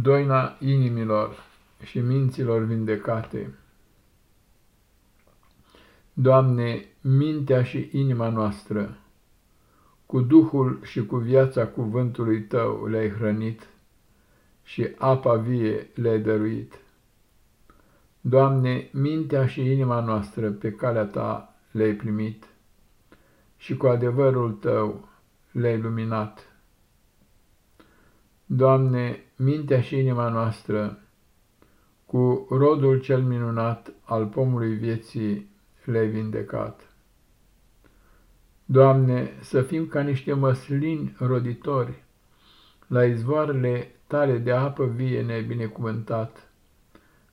doina inimilor și minților vindecate. Doamne, mintea și inima noastră, cu Duhul și cu viața cuvântului Tău le-ai hrănit și apa vie le-ai dăruit. Doamne, mintea și inima noastră pe calea Ta le-ai primit și cu adevărul Tău le-ai luminat. Doamne, mintea și inima noastră, cu rodul cel minunat al pomului vieții le-ai vindecat. Doamne, să fim ca niște măslini roditori, la izvoarele tale de apă vie ne-ai binecuvântat,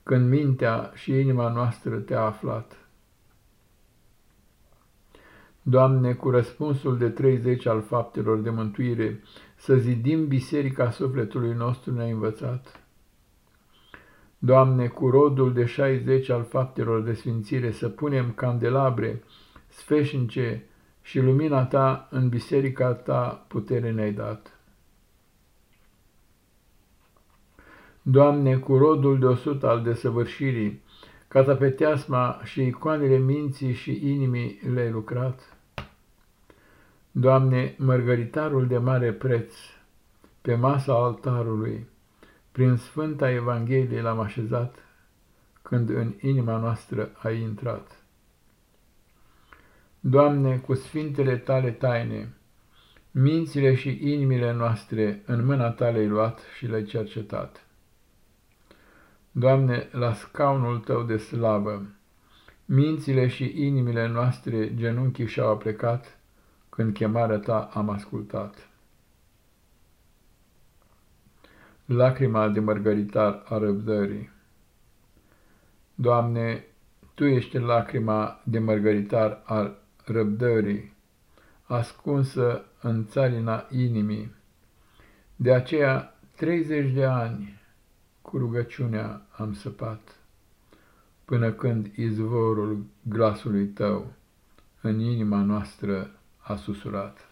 când mintea și inima noastră te-a aflat. Doamne, cu răspunsul de 30 al faptelor de mântuire, să zidim biserica sufletului nostru ne-a învățat. Doamne, cu rodul de 60 al faptelor de sfințire, să punem candelabre sfeșnice și lumina Ta în biserica Ta putere ne-ai dat. Doamne, cu rodul de 100 al desăvârșirii, catapeteasma și icoanele minții și inimii le-ai lucrat. Doamne, mărgăritarul de mare preț, pe masa altarului, prin Sfânta Evanghelie l-am așezat, când în inima noastră ai intrat. Doamne, cu sfintele Tale taine, mințile și inimile noastre în mâna Ta le-ai luat și le-ai cercetat. Doamne, la scaunul Tău de slavă, mințile și inimile noastre genunchii și-au plecat, când chemarea ta am ascultat. Lacrima de mărgăritar a răbdării Doamne, Tu ești lacrima de mărgăritar al răbdării, ascunsă în țarina inimii. De aceea, 30 de ani cu rugăciunea am săpat, până când izvorul glasului Tău în inima noastră a susurat.